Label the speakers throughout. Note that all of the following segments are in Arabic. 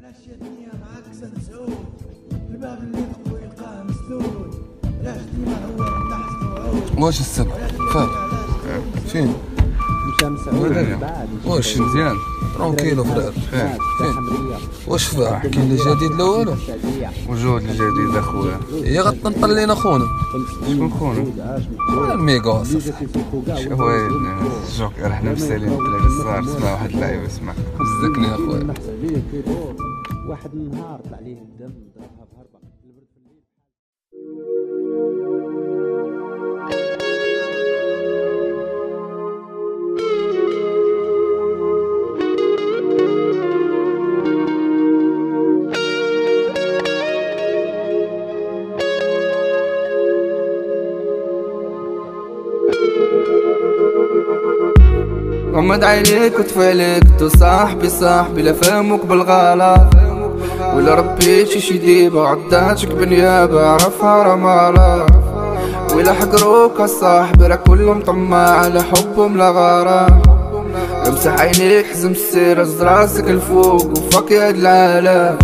Speaker 1: والاشياء الدنيا معاك سنسود الباب اللي يلقاه مسدود علاش ديما هو تحت وعود
Speaker 2: واش السبب؟ فات فين؟ واش
Speaker 3: مزيان؟
Speaker 2: ترونكيلو فرير
Speaker 4: فين؟
Speaker 2: فين؟ واش فاع كاين اللي جديد لا والو
Speaker 3: وجود الجديد أخويا.
Speaker 2: هي غتنطل لينا خونا.
Speaker 3: شكون خونا؟
Speaker 2: الميغا صافي
Speaker 3: هو جوكر إحنا مسالين الدراري الصغار اسمع واحد اللعيبه اسمع
Speaker 2: صدقني
Speaker 4: أخويا. واحد النهار طلع ليه الدم ضربها بهربة. البرد في الليل.
Speaker 3: غمض عينيك وتفعلك تو صاحبي صاحبي لا فهمك بالغلط. ولا ربيت شي ديبة وعداتك بنيابة عرفها رمالة. ولا حقروك الصاحبي راه كلهم طماع على حبهم لا غرام امسح عينيك حزم السير هز راسك الفوق وفك يا العالم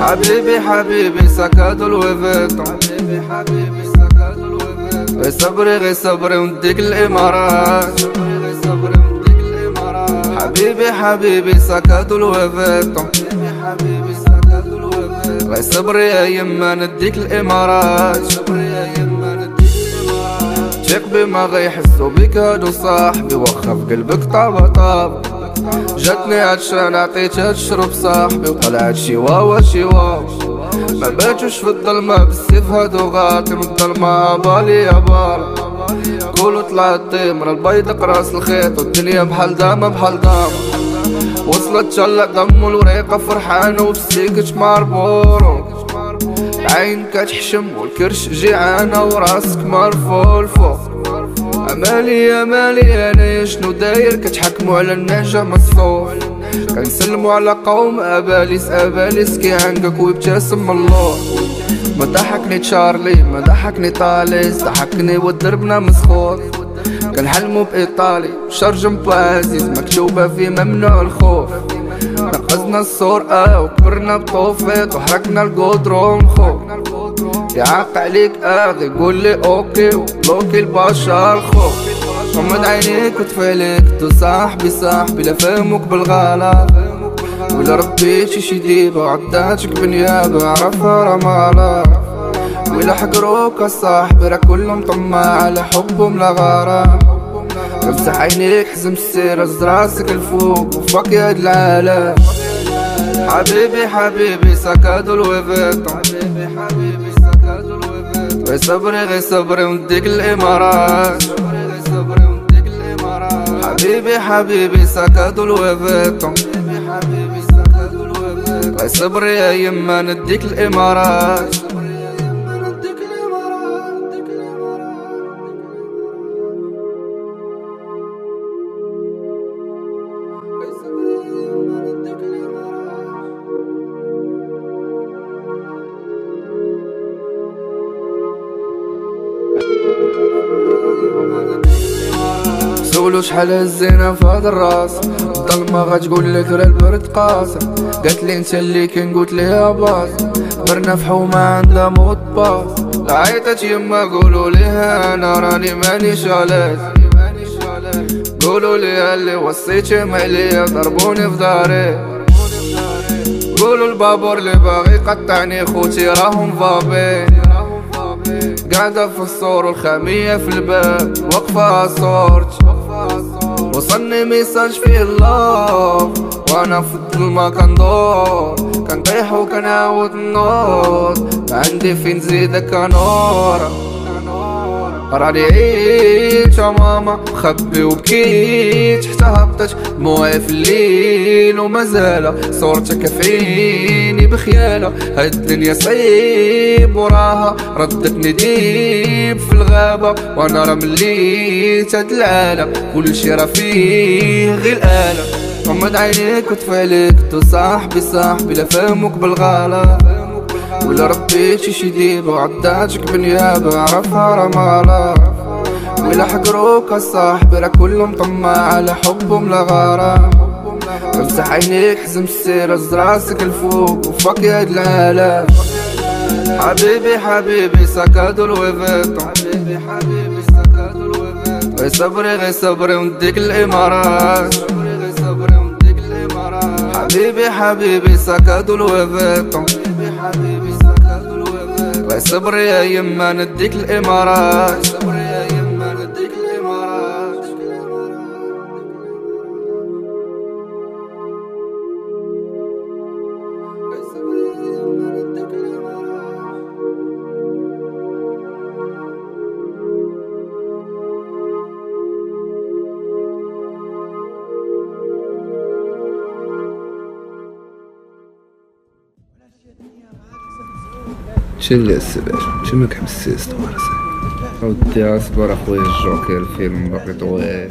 Speaker 3: حبيبي حبيبي سكادو الويفيتون حبيبي حبيبي سكادو الويفيتون غير صبري غير صبري ونديك الامارات صبري ونديك الإمارات. حبيبي حبيبي سكادو الويفيتون غير صبري يا يما نديك الإمارات. صبري يا يما نديك الامارات بك هادو صاحبي واخا في قلبك طابة طابة جاتني عطشان عطيتها تشرب صاحبي وطلعت شي واوا شي ما باتوش في الظلمة بالسيف هادو غاطي من الظلمة بالي يا بالا قولوا طلعت تمرة البيض راس الخيط والدنيا بحال دامة بحال دامة وصلت شلق دم الوريقة فرحانة وبسيكش مربورو عين كتحشم والكرش جيعانة وراسك مرفوع الفوق أمالي أمالي أنا شنو داير؟ كتحكموا على النهجة مصفوف كنسلموا على قوم أباليس أباليس كي عنقك ويبتسم الله. ما ضحكني تشارلي ما ضحكني طاليس ضحكني ودربنا مسخوط كنحلموا بإيطالي شرجم بازيز مكتوبة في ممنوع الخوف. نقزنا السرعة وكبرنا بطوفيت وحركنا القدرون خوف يعاق عليك اغي قول لي أوكي وبلوكي البشر خو غمض عينيك وتفعلك تو صاحبي صاحبي لا فهمك بالغلط. ولا ربيت شي ديبة وعداتك بنيابة عرفها رمالة ولا حقروك الصاحبي راه كلهم طماع على حبهم لا غرام امسح عينيك حزم السير هز راسك الفوق وفك يا العالم. حبيبي حبيبي سكادو الويفيتون غير صبري غير صبري ونديك الإمارات. حبيبي حبيبي سكادو الويفيتون حبيبي حبيبي سكادو الويفيتون غير صبري يا يما نديك الإمارات. سولو شحال هزينا في هاد الراس. الظلمة غتقول لك راه البرد قاسي قالت لي انت اللي كان قلت ليها باص. برنا في حومة عندها موت باص. عيطت يما قولوا ليها أنا راني مانيش علاش قولوا لي اللي وصيتي عليا ضربوني في داري. قولوا البابور اللي باغي يقطعني خوتي راهم فابين قاعدة في الصور والخامية في الباب. واقفة صورتي وصلني ميساج فيه الله وأنا في الظلمة كندور كنطيح وكنعاود النوض ما عندي فين نزيدك نورا راني يا ماما خبي وبكيت حتى هبطت دموعي في الليل ومازال صورتك فيني بخيالة هاد الدنيا صعيب وراها ردتني ديب في الغابة وأنا راه مليت هاد العالم كل شي راه فيه غير الآلة غمض عينيك وتفعلك تو صاحبي صاحبي لا فهمك بالغلط ولا ربيت شي ديبة وعداتك بنيابة عرفها رمالة ولا حقروك الصاحبي راه كلهم طماع على حبهم لا غرام امسح عينيك حزم السيرة راسك الفوق وفك يا العالم حبيبي حبيبي سكادو الويفيتون حبيبي حبيبي غي صبري غي صبري ونديك الإمارات. حبيبي حبيبي سكادو الويفيتون حبيبي الويفيتون غي صبري يا يما نديك الإمارات.
Speaker 5: تشلي السباش تما كحبس السيستم
Speaker 3: ودي اصبر اخويا الجوكر الفيلم باقي طويل